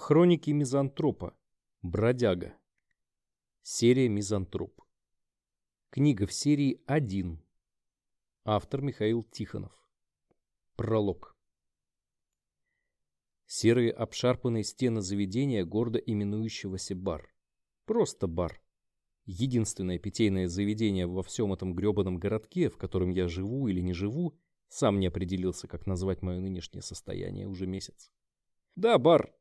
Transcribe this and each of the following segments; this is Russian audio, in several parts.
Хроники мизантропа. Бродяга. Серия «Мизантроп». Книга в серии 1. Автор Михаил Тихонов. Пролог. Серые обшарпанные стены заведения, гордо именующегося бар. Просто бар. Единственное питейное заведение во всем этом гребаном городке, в котором я живу или не живу, сам не определился, как назвать мое нынешнее состояние уже месяц. Да, бар.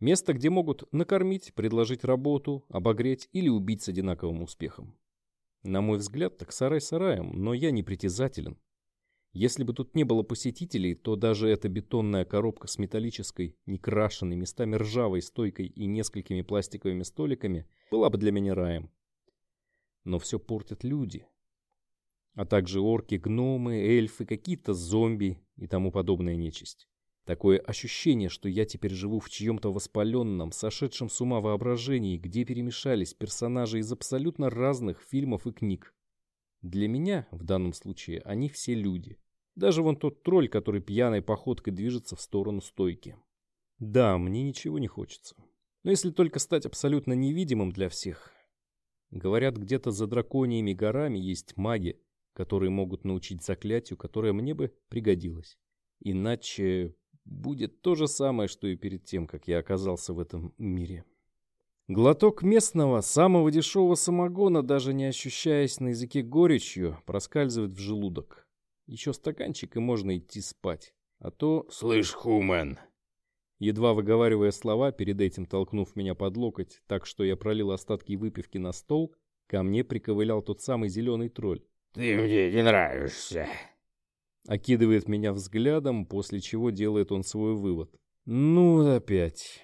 Место, где могут накормить, предложить работу, обогреть или убить с одинаковым успехом. На мой взгляд, так сарай сараем, но я не притязателен. Если бы тут не было посетителей, то даже эта бетонная коробка с металлической, некрашенной, местами ржавой стойкой и несколькими пластиковыми столиками была бы для меня раем. Но все портят люди. А также орки, гномы, эльфы, какие-то зомби и тому подобная нечисть. Такое ощущение, что я теперь живу в чьем-то воспаленном, сошедшем с ума воображении, где перемешались персонажи из абсолютно разных фильмов и книг. Для меня, в данном случае, они все люди. Даже вон тот тролль, который пьяной походкой движется в сторону стойки. Да, мне ничего не хочется. Но если только стать абсолютно невидимым для всех. Говорят, где-то за драконьими горами есть маги, которые могут научить заклятию, которое мне бы пригодилось. Иначе будет то же самое, что и перед тем, как я оказался в этом мире. Глоток местного, самого дешевого самогона, даже не ощущаясь на языке горечью, проскальзывает в желудок. Еще стаканчик, и можно идти спать. А то... «Слышь, Хумен!» Едва выговаривая слова, перед этим толкнув меня под локоть, так что я пролил остатки выпивки на стол, ко мне приковылял тот самый зеленый тролль. «Ты мне не нравишься!» Окидывает меня взглядом, после чего делает он свой вывод. Ну, опять.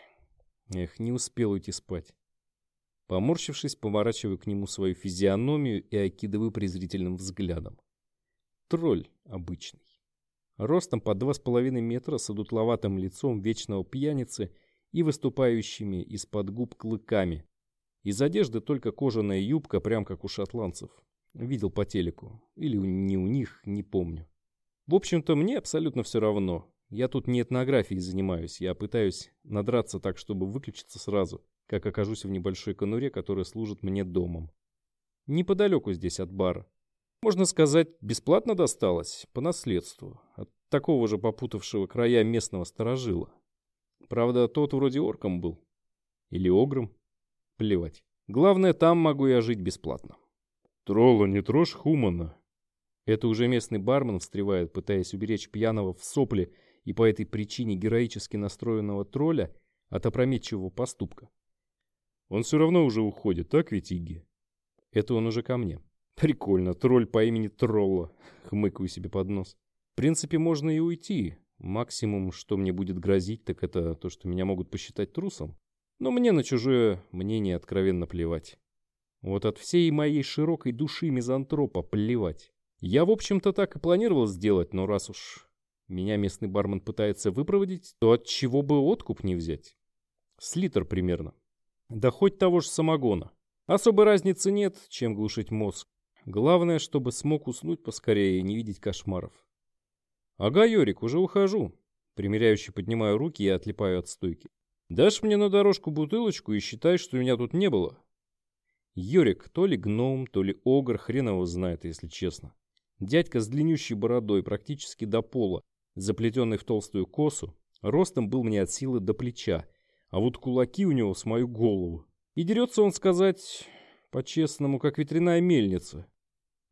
Эх, не успел уйти спать. Поморщившись, поворачиваю к нему свою физиономию и окидываю презрительным взглядом. Тролль обычный. Ростом по два с половиной метра с одутловатым лицом вечного пьяницы и выступающими из-под губ клыками. Из одежды только кожаная юбка, прям как у шотландцев. Видел по телеку. Или не у них, не помню. В общем-то, мне абсолютно все равно. Я тут не этнографией занимаюсь, я пытаюсь надраться так, чтобы выключиться сразу, как окажусь в небольшой конуре, которая служит мне домом. Неподалеку здесь от бара. Можно сказать, бесплатно досталось, по наследству, от такого же попутавшего края местного сторожила. Правда, тот вроде орком был. Или огром. Плевать. Главное, там могу я жить бесплатно. Тролла не трожь Хумана, это уже местный бармен встревает, пытаясь уберечь пьяного в сопли и по этой причине героически настроенного тролля от опрометчивого поступка. Он все равно уже уходит, так ведь, Игги? Это он уже ко мне. Прикольно, тролль по имени Тролла. Хмыкаю себе под нос. В принципе, можно и уйти. Максимум, что мне будет грозить, так это то, что меня могут посчитать трусом. Но мне на чужое мнение откровенно плевать. Вот от всей моей широкой души мизантропа плевать. Я, в общем-то, так и планировал сделать, но раз уж меня местный бармен пытается выпроводить, то от чего бы откуп не взять? С литр примерно. Да хоть того же самогона. Особой разницы нет, чем глушить мозг. Главное, чтобы смог уснуть поскорее и не видеть кошмаров. Ага, Йорик, уже ухожу. Примеряющий поднимаю руки и отлипаю от стойки. Дашь мне на дорожку бутылочку и считай, что меня тут не было. Йорик, то ли гном, то ли огр, хрен его знает, если честно. Дядька с длиннющей бородой практически до пола, заплетенный в толстую косу, ростом был мне от силы до плеча, а вот кулаки у него с мою голову. И дерется он сказать, по-честному, как ветряная мельница.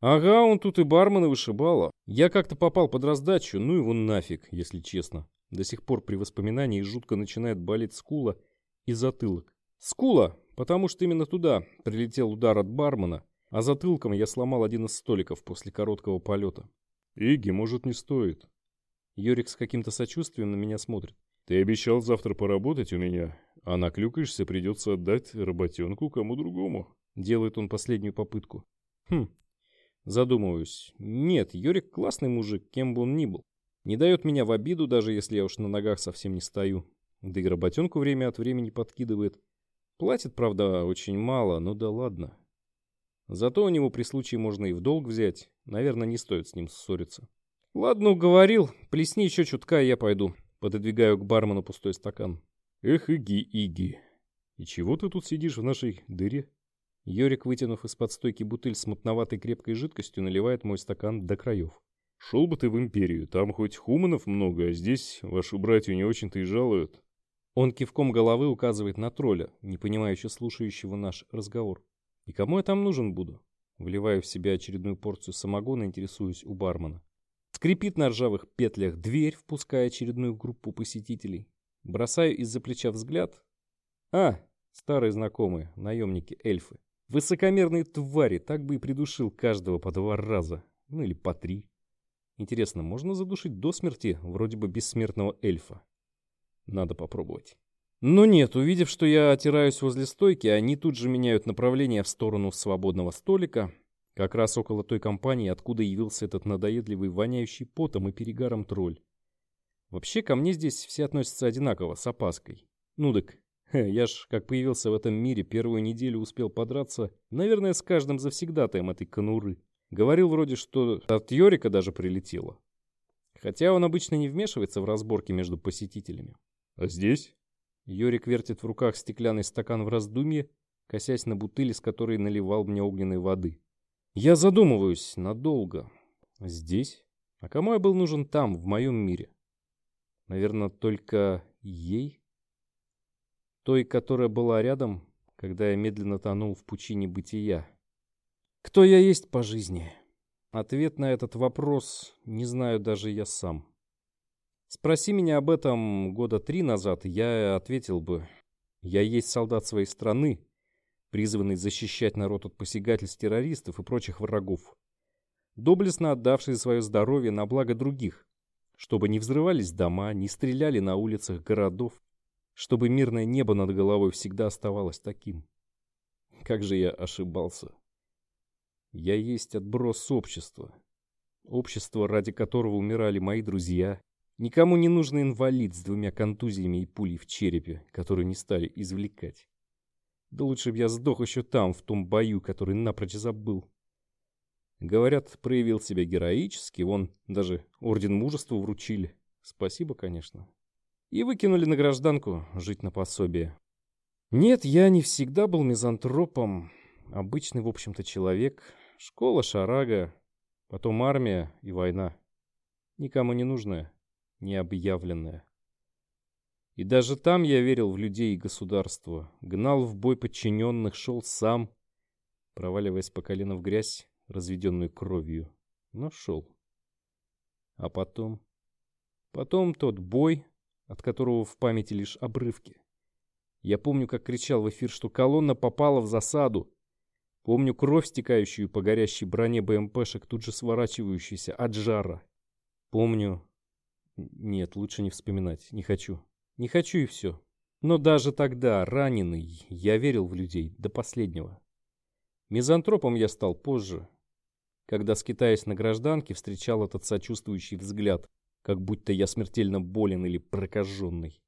Ага, он тут и бармена вышибала. Я как-то попал под раздачу, ну его нафиг, если честно. До сих пор при воспоминании жутко начинает болеть скула и затылок. Скула, потому что именно туда прилетел удар от бармена, а затылком я сломал один из столиков после короткого полета. «Иги, может, не стоит?» Йорик с каким-то сочувствием на меня смотрит. «Ты обещал завтра поработать у меня, а наклюкаешься, придется отдать работенку кому другому». Делает он последнюю попытку. Хм, задумываюсь. Нет, Йорик классный мужик, кем бы он ни был. Не дает меня в обиду, даже если я уж на ногах совсем не стою. Да и работенку время от времени подкидывает. Платит, правда, очень мало, но да ладно. Зато у него при случае можно и в долг взять. Наверное, не стоит с ним ссориться. Ладно, уговорил. Плесни еще чутка, и я пойду. Пододвигаю к бармену пустой стакан. Эх, Иги-Иги, и чего ты тут сидишь в нашей дыре? Йорик, вытянув из-под стойки бутыль с мутноватой крепкой жидкостью, наливает мой стакан до краев. Шел бы ты в империю, там хоть хуманов много, а здесь ваши братья не очень-то и жалуют. Он кивком головы указывает на тролля, не понимающе слушающего наш разговор. И кому я там нужен буду? Вливаю в себя очередную порцию самогона, интересуюсь у бармена. Скрипит на ржавых петлях дверь, впуская очередную группу посетителей. Бросаю из-за плеча взгляд. А, старые знакомые, наемники-эльфы. Высокомерные твари, так бы и придушил каждого по два раза. Ну или по три. Интересно, можно задушить до смерти вроде бы бессмертного эльфа? Надо попробовать. Но нет, увидев, что я отираюсь возле стойки, они тут же меняют направление в сторону свободного столика, как раз около той компании, откуда явился этот надоедливый, воняющий потом и перегаром тролль. Вообще, ко мне здесь все относятся одинаково, с опаской. Ну так, я ж, как появился в этом мире, первую неделю успел подраться, наверное, с каждым завсегдатаем этой конуры. Говорил вроде, что от Йорика даже прилетело. Хотя он обычно не вмешивается в разборки между посетителями. А здесь? Йорик вертит в руках стеклянный стакан в раздумье, косясь на бутыль, из которой наливал мне огненной воды. Я задумываюсь надолго. Здесь? А кому я был нужен там, в моем мире? Наверное, только ей? Той, которая была рядом, когда я медленно тонул в пучине бытия. Кто я есть по жизни? Ответ на этот вопрос не знаю даже я сам. Спроси меня об этом года три назад, я ответил бы. Я есть солдат своей страны, призванный защищать народ от посягательств террористов и прочих врагов. Доблестно отдавший свое здоровье на благо других, чтобы не взрывались дома, не стреляли на улицах городов, чтобы мирное небо над головой всегда оставалось таким. Как же я ошибался. Я есть отброс общества. Общество, ради которого умирали мои друзья, Никому не нужный инвалид с двумя контузиями и пулей в черепе, которую не стали извлекать. Да лучше бы я сдох еще там, в том бою, который напрочь забыл. Говорят, проявил себя героически, вон даже орден мужества вручили. Спасибо, конечно. И выкинули на гражданку жить на пособие. Нет, я не всегда был мизантропом. Обычный, в общем-то, человек. Школа, шарага, потом армия и война. Никому не нужная необъявленное. И даже там я верил в людей и государство, гнал в бой подчиненных, шел сам, проваливаясь по колено в грязь, разведенную кровью, но шел. А потом... Потом тот бой, от которого в памяти лишь обрывки. Я помню, как кричал в эфир, что колонна попала в засаду. Помню кровь, стекающую по горящей броне БМПшек, тут же сворачивающуюся от жара. Помню, нет, лучше не вспоминать. Не хочу. Не хочу и все. Но даже тогда, раненый, я верил в людей до последнего. Мизантропом я стал позже, когда, скитаясь на гражданке, встречал этот сочувствующий взгляд, как будто я смертельно болен или прокаженный.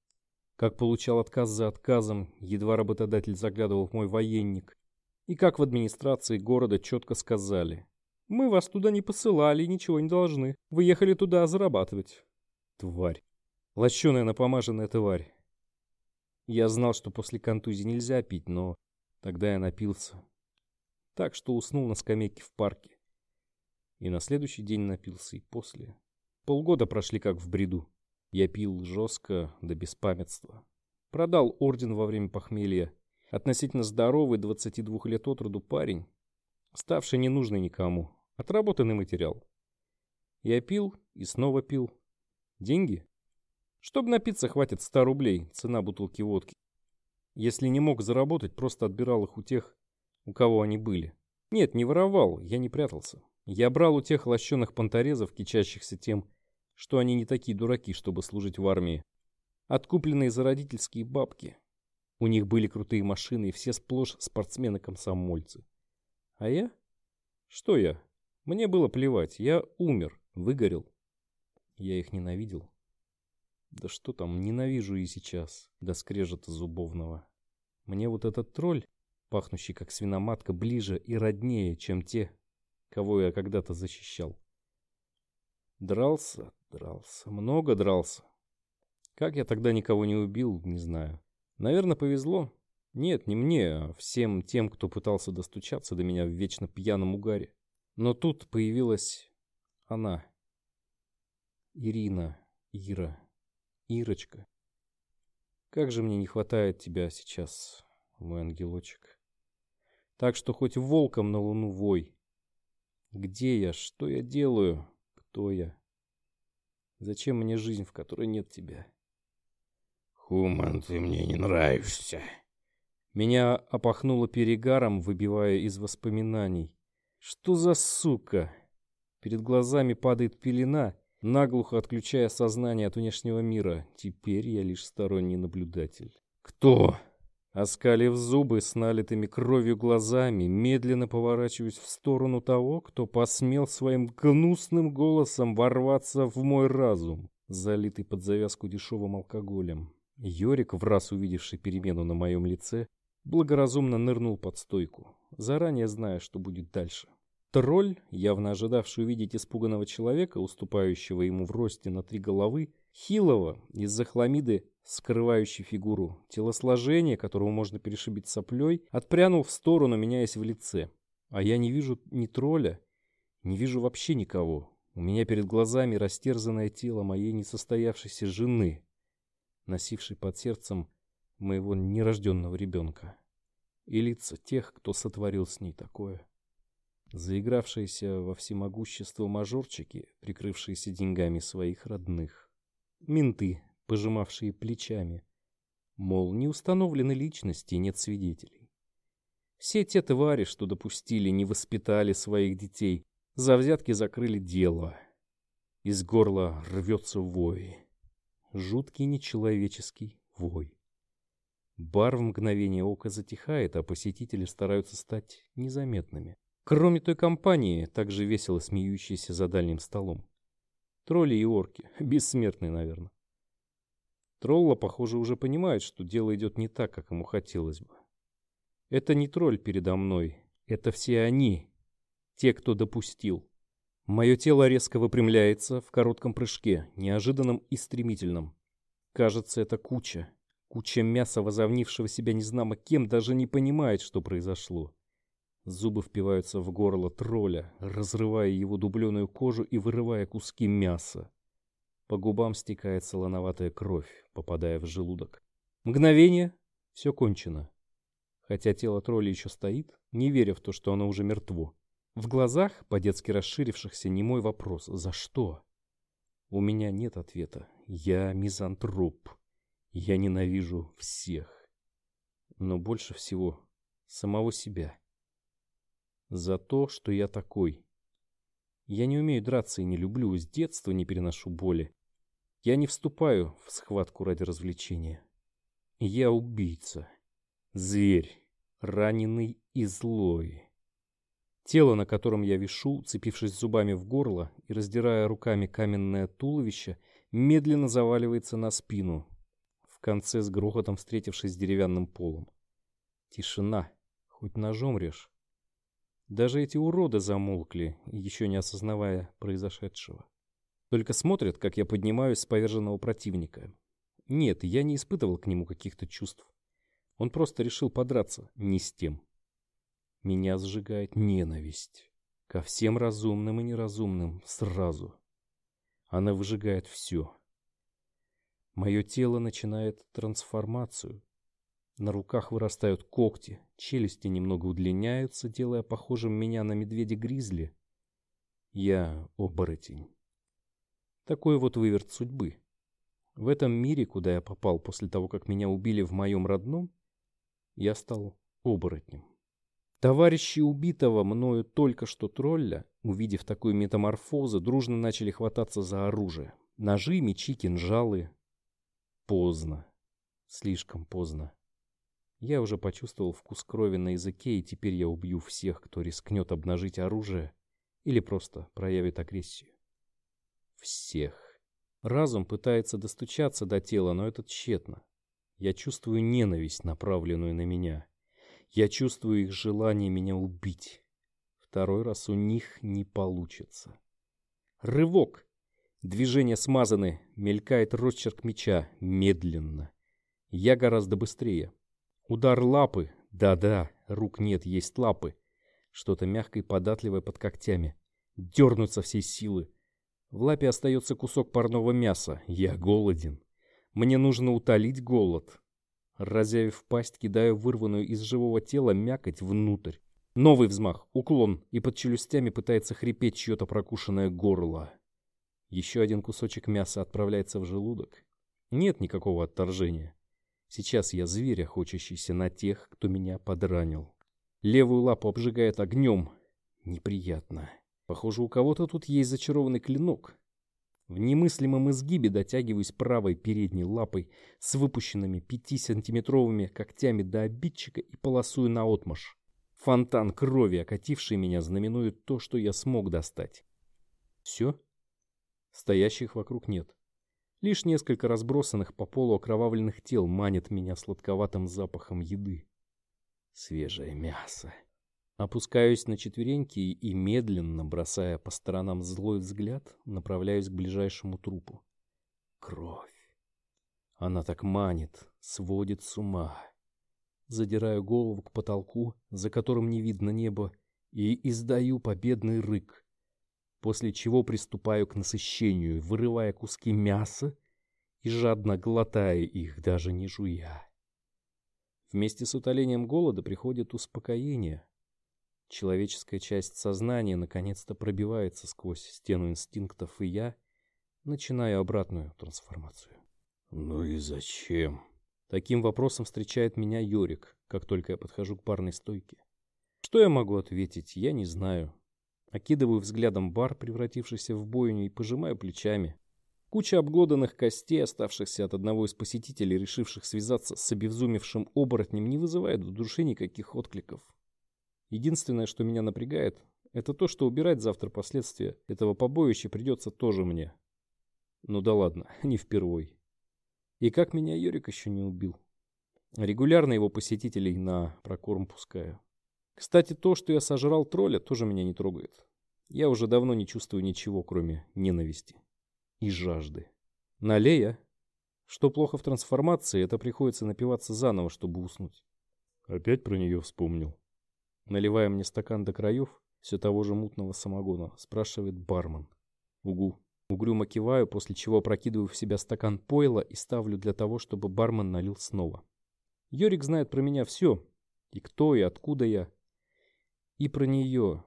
Как получал отказ за отказом, едва работодатель заглядывал в мой военник. И как в администрации города четко сказали. «Мы вас туда не посылали и ничего не должны. Вы ехали туда зарабатывать». Тварь. Лощеная напомаженная тварь. Я знал, что после контузии нельзя пить, но тогда я напился. Так что уснул на скамейке в парке. И на следующий день напился, и после. Полгода прошли как в бреду. Я пил жестко до беспамятства. Продал орден во время похмелья. Относительно здоровый, 22 лет от роду парень, ставший ненужный никому. Отработанный материал. Я пил и снова пил, Деньги? Чтобы напиться, хватит 100 рублей, цена бутылки водки. Если не мог заработать, просто отбирал их у тех, у кого они были. Нет, не воровал, я не прятался. Я брал у тех лощеных понторезов, кичащихся тем, что они не такие дураки, чтобы служить в армии. Откупленные за родительские бабки. У них были крутые машины, и все сплошь спортсмены-комсомольцы. А я? Что я? Мне было плевать, я умер, выгорел. Я их ненавидел. Да что там, ненавижу и сейчас, до скрежета зубовного. Мне вот этот тролль, пахнущий как свиноматка, ближе и роднее, чем те, кого я когда-то защищал. Дрался, дрался, много дрался. Как я тогда никого не убил, не знаю. Наверное, повезло. Нет, не мне, а всем тем, кто пытался достучаться до меня в вечно пьяном угаре. Но тут появилась она. Ирина, Ира, Ирочка. Как же мне не хватает тебя сейчас, мой ангелочек. Так что хоть волком на луну вой. Где я? Что я делаю? Кто я? Зачем мне жизнь, в которой нет тебя? Хуман, ты мне не нравишься. Меня опахнуло перегаром, выбивая из воспоминаний. Что за сука? Перед глазами падает пелена, наглухо отключая сознание от внешнего мира. Теперь я лишь сторонний наблюдатель. Кто? Оскалив зубы с налитыми кровью глазами, медленно поворачиваюсь в сторону того, кто посмел своим гнусным голосом ворваться в мой разум, залитый под завязку дешевым алкоголем. Йорик, в раз увидевший перемену на моем лице, благоразумно нырнул под стойку, заранее зная, что будет дальше. Тролль, явно ожидавший увидеть испуганного человека, уступающего ему в росте на три головы, хилого, из-за хламиды, скрывающей фигуру, телосложение, которого можно перешибить соплей, отпрянул в сторону, меняясь в лице. А я не вижу ни тролля, не вижу вообще никого. У меня перед глазами растерзанное тело моей несостоявшейся жены, носившей под сердцем моего нерожденного ребенка. И лица тех, кто сотворил с ней такое. Заигравшиеся во всемогущество мажорчики, прикрывшиеся деньгами своих родных. Менты, пожимавшие плечами. Мол, не установлены личности, нет свидетелей. Все те твари, что допустили, не воспитали своих детей, за взятки закрыли дело. Из горла рвется вой. Жуткий нечеловеческий вой. Бар в мгновение ока затихает, а посетители стараются стать незаметными. Кроме той компании, также весело смеющейся за дальним столом. Тролли и орки. Бессмертные, наверное. Тролла, похоже, уже понимает, что дело идет не так, как ему хотелось бы. Это не тролль передо мной. Это все они. Те, кто допустил. Мое тело резко выпрямляется в коротком прыжке, неожиданном и стремительном. Кажется, это куча. Куча мяса, возовнившего себя незнамо кем, даже не понимает, что произошло. Зубы впиваются в горло тролля, разрывая его дубленую кожу и вырывая куски мяса. По губам стекает солоноватая кровь, попадая в желудок. Мгновение — все кончено. Хотя тело тролля еще стоит, не веря в то, что оно уже мертво. В глазах, по-детски расширившихся, не мой вопрос «За что?». У меня нет ответа. Я мизантроп. Я ненавижу всех. Но больше всего самого себя за то, что я такой. Я не умею драться и не люблю, с детства не переношу боли. Я не вступаю в схватку ради развлечения. Я убийца. Зверь, раненый и злой. Тело, на котором я вишу, цепившись зубами в горло и раздирая руками каменное туловище, медленно заваливается на спину, в конце с грохотом встретившись с деревянным полом. Тишина, хоть ножом режь. Даже эти уроды замолкли, еще не осознавая произошедшего. Только смотрят, как я поднимаюсь с поверженного противника. Нет, я не испытывал к нему каких-то чувств. Он просто решил подраться не с тем. Меня сжигает ненависть. Ко всем разумным и неразумным сразу. Она выжигает все. Мое тело начинает трансформацию. На руках вырастают когти, челюсти немного удлиняются, делая похожим меня на медведя-гризли. Я оборотень. Такой вот выверт судьбы. В этом мире, куда я попал после того, как меня убили в моем родном, я стал оборотнем. Товарищи убитого мною только что тролля, увидев такую метаморфозу, дружно начали хвататься за оружие. Ножи, мечи, кинжалы. Поздно. Слишком поздно. Я уже почувствовал вкус крови на языке, и теперь я убью всех, кто рискнет обнажить оружие или просто проявит агрессию. Всех. Разум пытается достучаться до тела, но это тщетно. Я чувствую ненависть, направленную на меня. Я чувствую их желание меня убить. Второй раз у них не получится. Рывок. Движения смазаны, мелькает росчерк меча, медленно. Я гораздо быстрее. Удар лапы, да-да, рук нет, есть лапы. Что-то мягкое и податливое под когтями. Дернуть со всей силы. В лапе остается кусок парного мяса. Я голоден. Мне нужно утолить голод. Разявив пасть, кидаю вырванную из живого тела мякоть внутрь. Новый взмах, уклон, и под челюстями пытается хрипеть чье-то прокушенное горло. Еще один кусочек мяса отправляется в желудок. Нет никакого отторжения. Сейчас я зверь, охочащийся на тех, кто меня подранил. Левую лапу обжигает огнем. Неприятно. Похоже, у кого-то тут есть зачарованный клинок. В немыслимом изгибе дотягиваюсь правой передней лапой с выпущенными пятисантиметровыми когтями до обидчика и полосую наотмашь. Фонтан крови, окативший меня, знаменует то, что я смог достать. Все? Стоящих вокруг нет. Лишь несколько разбросанных по полу окровавленных тел манят меня сладковатым запахом еды. Свежее мясо. Опускаюсь на четвереньки и, медленно, бросая по сторонам злой взгляд, направляюсь к ближайшему трупу. Кровь. Она так манит, сводит с ума. Задираю голову к потолку, за которым не видно неба, и издаю победный рык после чего приступаю к насыщению, вырывая куски мяса и жадно глотая их, даже не жуя. Вместе с утолением голода приходит успокоение. Человеческая часть сознания наконец-то пробивается сквозь стену инстинктов, и я начинаю обратную трансформацию. «Ну и зачем?» Таким вопросом встречает меня Йорик, как только я подхожу к парной стойке. Что я могу ответить, я не знаю. Окидываю взглядом бар, превратившийся в бойню, и пожимаю плечами. Куча обглоданных костей, оставшихся от одного из посетителей, решивших связаться с обезумевшим оборотнем, не вызывает в душе никаких откликов. Единственное, что меня напрягает, это то, что убирать завтра последствия этого побоища придется тоже мне. Ну да ладно, не впервой. И как меня Йорик еще не убил. Регулярно его посетителей на прокорм пускаю. Кстати, то, что я сожрал тролля, тоже меня не трогает. Я уже давно не чувствую ничего, кроме ненависти и жажды. Налея, что плохо в трансформации, это приходится напиваться заново, чтобы уснуть. Опять про нее вспомнил. Наливая мне стакан до краев, все того же мутного самогона, спрашивает бармен. Угу. Угрюмо киваю, после чего прокидываю в себя стакан пойла и ставлю для того, чтобы бармен налил снова. Йорик знает про меня все. И кто, и откуда я. И про нее,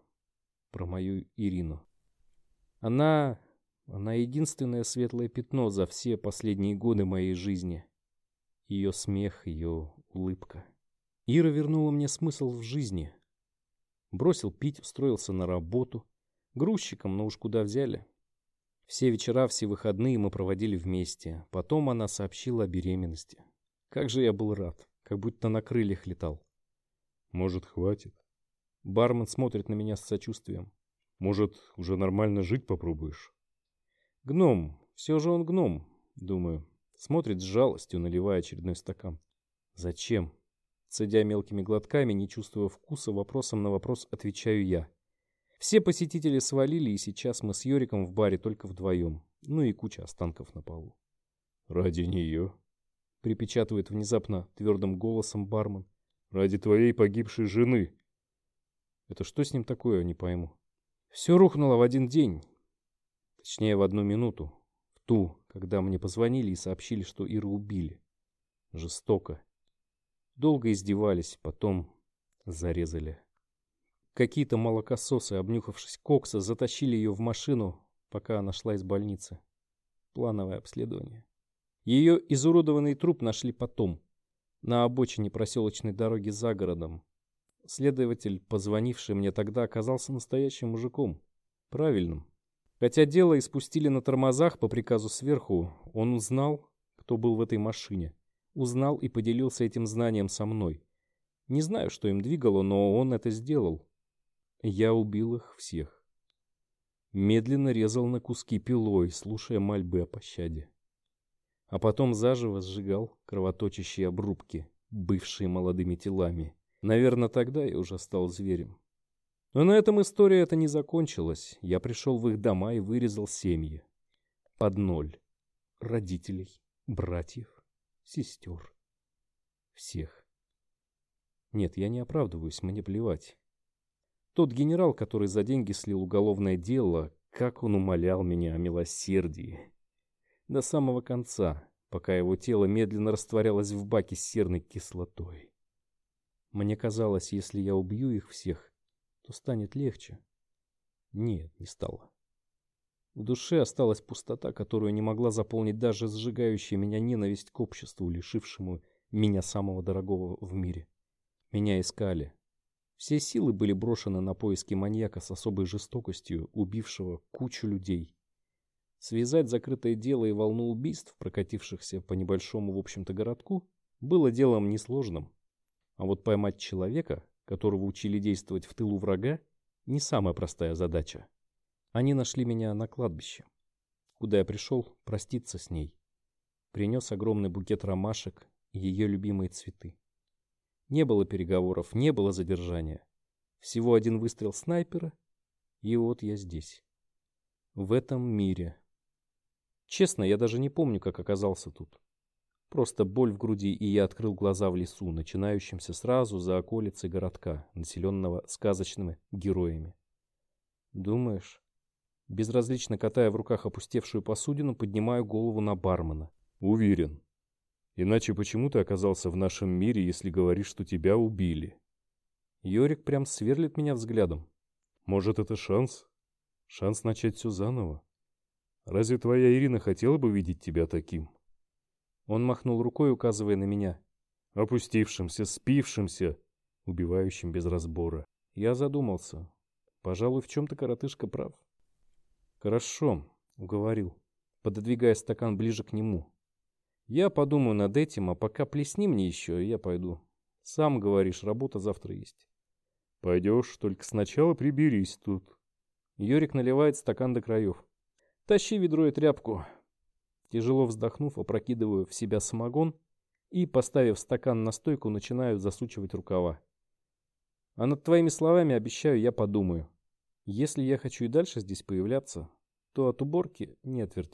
про мою Ирину. Она... она единственное светлое пятно за все последние годы моей жизни. Ее смех, ее улыбка. Ира вернула мне смысл в жизни. Бросил пить, устроился на работу. Грузчиком, но уж куда взяли. Все вечера, все выходные мы проводили вместе. Потом она сообщила о беременности. Как же я был рад, как будто на крыльях летал. Может, хватит? Бармен смотрит на меня с сочувствием. Может, уже нормально жить попробуешь? Гном. Все же он гном, думаю. Смотрит с жалостью, наливая очередной стакан. Зачем? Цедя мелкими глотками, не чувствуя вкуса, вопросом на вопрос отвечаю я. Все посетители свалили, и сейчас мы с Йориком в баре только вдвоем. Ну и куча останков на полу. «Ради нее?» — припечатывает внезапно твердым голосом бармен. «Ради твоей погибшей жены!» Это что с ним такое, не пойму. Все рухнуло в один день. Точнее, в одну минуту. В ту, когда мне позвонили и сообщили, что Иру убили. Жестоко. Долго издевались, потом зарезали. Какие-то молокососы, обнюхавшись кокса, затащили ее в машину, пока она шла из больницы. Плановое обследование. Ее изуродованный труп нашли потом, на обочине проселочной дороги за городом, Следователь, позвонивший мне тогда, оказался настоящим мужиком. Правильным. Хотя дело испустили на тормозах по приказу сверху, он узнал, кто был в этой машине. Узнал и поделился этим знанием со мной. Не знаю, что им двигало, но он это сделал. Я убил их всех. Медленно резал на куски пилой, слушая мольбы о пощаде. А потом заживо сжигал кровоточащие обрубки, бывшие молодыми телами. Наверное, тогда я уже стал зверем. Но на этом история эта не закончилась. Я пришел в их дома и вырезал семьи. под ноль. Родителей, братьев, сестер. Всех. Нет, я не оправдываюсь, мне плевать. Тот генерал, который за деньги слил уголовное дело, как он умолял меня о милосердии. До самого конца, пока его тело медленно растворялось в баке с серной кислотой. Мне казалось, если я убью их всех, то станет легче. Нет, не стало. В душе осталась пустота, которую не могла заполнить даже сжигающая меня ненависть к обществу, лишившему меня самого дорогого в мире. Меня искали. Все силы были брошены на поиски маньяка с особой жестокостью, убившего кучу людей. Связать закрытое дело и волну убийств, прокатившихся по небольшому, в общем-то, городку, было делом несложным. А вот поймать человека, которого учили действовать в тылу врага, не самая простая задача. Они нашли меня на кладбище, куда я пришел проститься с ней. Принес огромный букет ромашек и ее любимые цветы. Не было переговоров, не было задержания. Всего один выстрел снайпера, и вот я здесь. В этом мире. Честно, я даже не помню, как оказался тут. Просто боль в груди, и я открыл глаза в лесу, начинающемся сразу за околицей городка, населенного сказочными героями. Думаешь? Безразлично катая в руках опустевшую посудину, поднимаю голову на бармена. Уверен. Иначе почему ты оказался в нашем мире, если говоришь, что тебя убили? Йорик прям сверлит меня взглядом. Может, это шанс? Шанс начать все заново? Разве твоя Ирина хотела бы видеть тебя таким? Он махнул рукой, указывая на меня. Опустившимся, спившимся, убивающим без разбора. Я задумался. Пожалуй, в чем-то коротышка прав. Хорошо, уговорил, пододвигая стакан ближе к нему. Я подумаю над этим, а пока плесни мне еще, и я пойду. Сам говоришь, работа завтра есть. Пойдешь, только сначала приберись тут. Юрик наливает стакан до краев. Тащи ведро и тряпку, Тяжело вздохнув, опрокидываю в себя самогон и, поставив стакан на стойку, начинаю засучивать рукава. А над твоими словами, обещаю, я подумаю. Если я хочу и дальше здесь появляться, то от уборки не отвертеться.